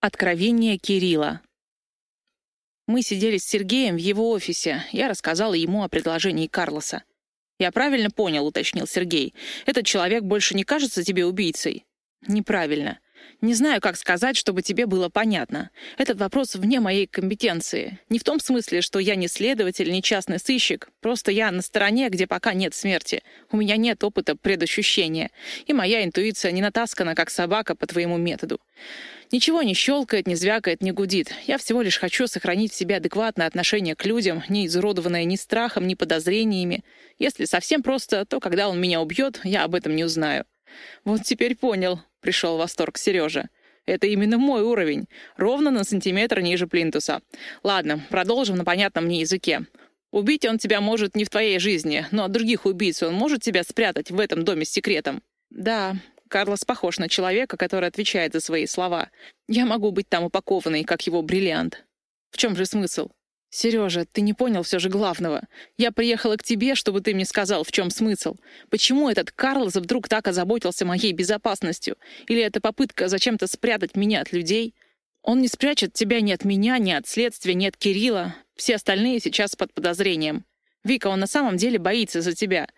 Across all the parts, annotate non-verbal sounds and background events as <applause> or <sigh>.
Откровение Кирилла. Мы сидели с Сергеем в его офисе. Я рассказала ему о предложении Карлоса. «Я правильно понял», — уточнил Сергей. «Этот человек больше не кажется тебе убийцей?» «Неправильно. Не знаю, как сказать, чтобы тебе было понятно. Этот вопрос вне моей компетенции. Не в том смысле, что я не следователь, не частный сыщик. Просто я на стороне, где пока нет смерти. У меня нет опыта предощущения. И моя интуиция не натаскана, как собака, по твоему методу. Ничего не щелкает, не звякает, не гудит. Я всего лишь хочу сохранить в себе адекватное отношение к людям, не изуродованное ни страхом, ни подозрениями. Если совсем просто, то когда он меня убьет, я об этом не узнаю. Вот теперь понял, — пришел в восторг Сережа. «Это именно мой уровень. Ровно на сантиметр ниже плинтуса. Ладно, продолжим на понятном мне языке. Убить он тебя может не в твоей жизни, но от других убийц он может тебя спрятать в этом доме с секретом?» «Да, Карлос похож на человека, который отвечает за свои слова. Я могу быть там упакованной, как его бриллиант. В чем же смысл? «Сережа, ты не понял все же главного. Я приехала к тебе, чтобы ты мне сказал, в чем смысл. Почему этот Карлос вдруг так озаботился моей безопасностью? Или это попытка зачем-то спрятать меня от людей? Он не спрячет тебя ни от меня, ни от следствия, ни от Кирилла. Все остальные сейчас под подозрением. Вика, он на самом деле боится за тебя.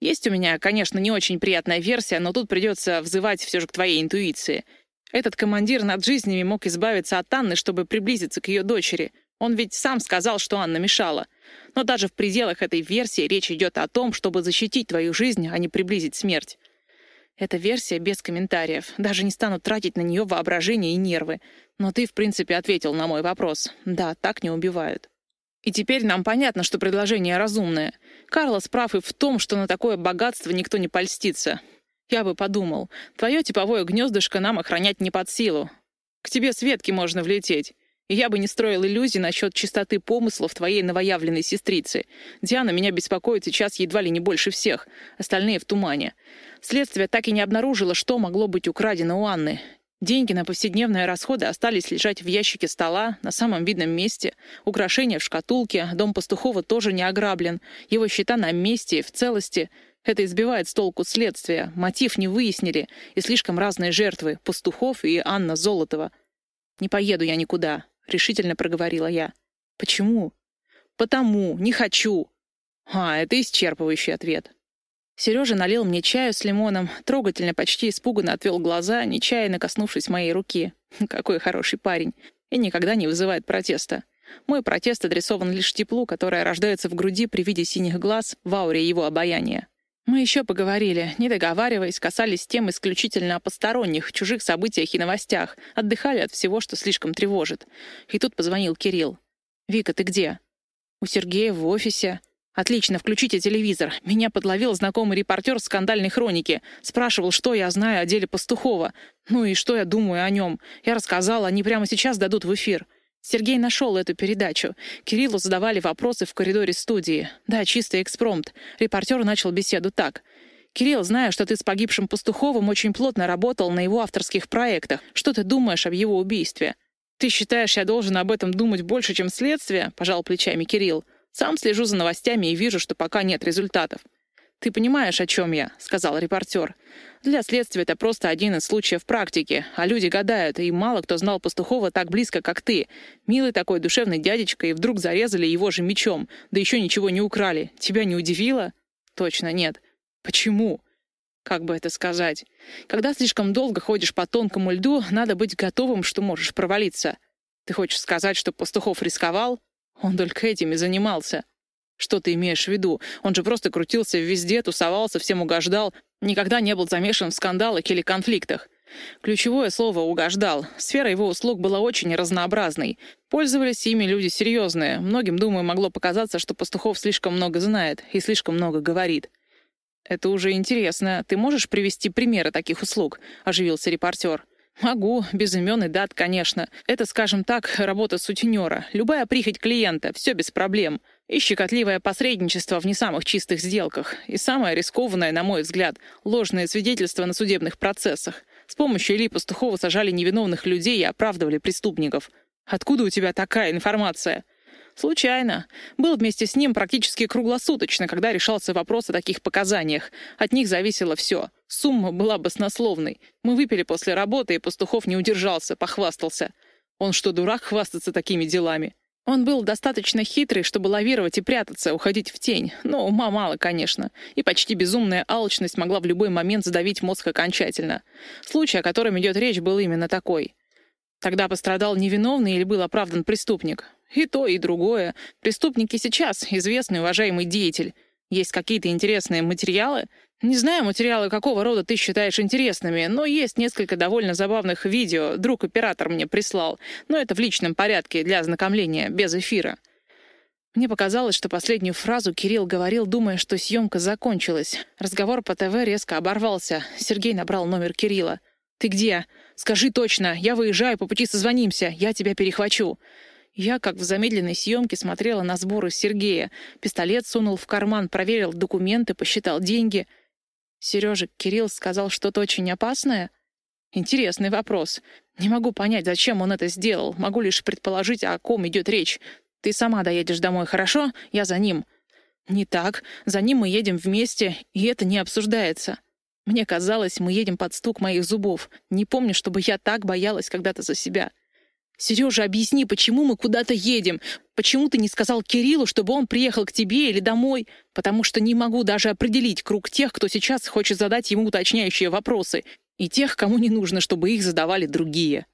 Есть у меня, конечно, не очень приятная версия, но тут придется взывать все же к твоей интуиции. Этот командир над жизнями мог избавиться от Анны, чтобы приблизиться к ее дочери — он ведь сам сказал, что Анна мешала. Но даже в пределах этой версии речь идет о том, чтобы защитить твою жизнь, а не приблизить смерть. Эта версия без комментариев. Даже не стану тратить на нее воображение и нервы. Но ты, в принципе, ответил на мой вопрос. Да, так не убивают. И теперь нам понятно, что предложение разумное. Карлос прав и в том, что на такое богатство никто не польстится. Я бы подумал, твое типовое гнездышко нам охранять не под силу. К тебе с ветки можно влететь. И я бы не строил иллюзий насчет чистоты помыслов твоей новоявленной сестрицы. Диана меня беспокоит сейчас едва ли не больше всех. Остальные в тумане. Следствие так и не обнаружило, что могло быть украдено у Анны. Деньги на повседневные расходы остались лежать в ящике стола, на самом видном месте. Украшения в шкатулке, дом Пастухова тоже не ограблен. Его счета на месте, в целости. Это избивает с толку следствия. Мотив не выяснили. И слишком разные жертвы — Пастухов и Анна Золотова. Не поеду я никуда. — решительно проговорила я. «Почему?» «Потому. Не хочу». А, это исчерпывающий ответ. Сережа налил мне чаю с лимоном, трогательно, почти испуганно отвел глаза, нечаянно коснувшись моей руки. <laughs> Какой хороший парень. И никогда не вызывает протеста. Мой протест адресован лишь теплу, которое рождается в груди при виде синих глаз в ауре его обаяния. Мы еще поговорили, не договариваясь, касались тем исключительно о посторонних, чужих событиях и новостях, отдыхали от всего, что слишком тревожит. И тут позвонил Кирилл. «Вика, ты где?» «У Сергея в офисе». «Отлично, включите телевизор. Меня подловил знакомый репортер скандальной хроники. Спрашивал, что я знаю о деле Пастухова. Ну и что я думаю о нем. Я рассказала, они прямо сейчас дадут в эфир». Сергей нашел эту передачу. Кириллу задавали вопросы в коридоре студии. Да, чистый экспромт. Репортер начал беседу так. «Кирилл, знаю, что ты с погибшим Пастуховым очень плотно работал на его авторских проектах. Что ты думаешь об его убийстве?» «Ты считаешь, я должен об этом думать больше, чем следствие?» — пожал плечами Кирилл. «Сам слежу за новостями и вижу, что пока нет результатов. «Ты понимаешь, о чем я», — сказал репортер. «Для следствия это просто один из случаев практики, а люди гадают, и мало кто знал Пастухова так близко, как ты. Милый такой душевный дядечка, и вдруг зарезали его же мечом, да еще ничего не украли. Тебя не удивило?» «Точно нет». «Почему?» Как бы это сказать? Когда слишком долго ходишь по тонкому льду, надо быть готовым, что можешь провалиться. Ты хочешь сказать, что Пастухов рисковал? Он только этим и занимался. Что ты имеешь в виду? Он же просто крутился везде, тусовался, всем угождал, никогда не был замешан в скандалах или конфликтах. Ключевое слово «угождал». Сфера его услуг была очень разнообразной. Пользовались ими люди серьезные. Многим, думаю, могло показаться, что Пастухов слишком много знает и слишком много говорит. «Это уже интересно. Ты можешь привести примеры таких услуг?» — оживился репортер. «Могу. Без имен и дат, конечно. Это, скажем так, работа сутенера. Любая прихоть клиента. Все без проблем. И щекотливое посредничество в не самых чистых сделках. И самое рискованное, на мой взгляд, ложные свидетельства на судебных процессах. С помощью Ильи Пастухова сажали невиновных людей и оправдывали преступников. Откуда у тебя такая информация? Случайно. Был вместе с ним практически круглосуточно, когда решался вопрос о таких показаниях. От них зависело все. Сумма была баснословной. Мы выпили после работы, и Пастухов не удержался, похвастался. Он что, дурак хвастаться такими делами? Он был достаточно хитрый, чтобы лавировать и прятаться, уходить в тень. Но ума мало, конечно. И почти безумная алчность могла в любой момент задавить мозг окончательно. Случай, о котором идет речь, был именно такой. Тогда пострадал невиновный или был оправдан преступник. И то, и другое. Преступники сейчас известный уважаемый деятель. Есть какие-то интересные материалы? Не знаю, материалы какого рода ты считаешь интересными, но есть несколько довольно забавных видео, друг-оператор мне прислал, но это в личном порядке, для ознакомления, без эфира. Мне показалось, что последнюю фразу Кирилл говорил, думая, что съемка закончилась. Разговор по ТВ резко оборвался. Сергей набрал номер Кирилла. «Ты где? Скажи точно. Я выезжаю, по пути созвонимся. Я тебя перехвачу». Я, как в замедленной съемке, смотрела на сборы Сергея. Пистолет сунул в карман, проверил документы, посчитал деньги — Сережа, Кирилл сказал что-то очень опасное? Интересный вопрос. Не могу понять, зачем он это сделал. Могу лишь предположить, о ком идет речь. Ты сама доедешь домой, хорошо? Я за ним. Не так. За ним мы едем вместе, и это не обсуждается. Мне казалось, мы едем под стук моих зубов. Не помню, чтобы я так боялась когда-то за себя. «Сережа, объясни, почему мы куда-то едем? Почему ты не сказал Кириллу, чтобы он приехал к тебе или домой? Потому что не могу даже определить круг тех, кто сейчас хочет задать ему уточняющие вопросы, и тех, кому не нужно, чтобы их задавали другие».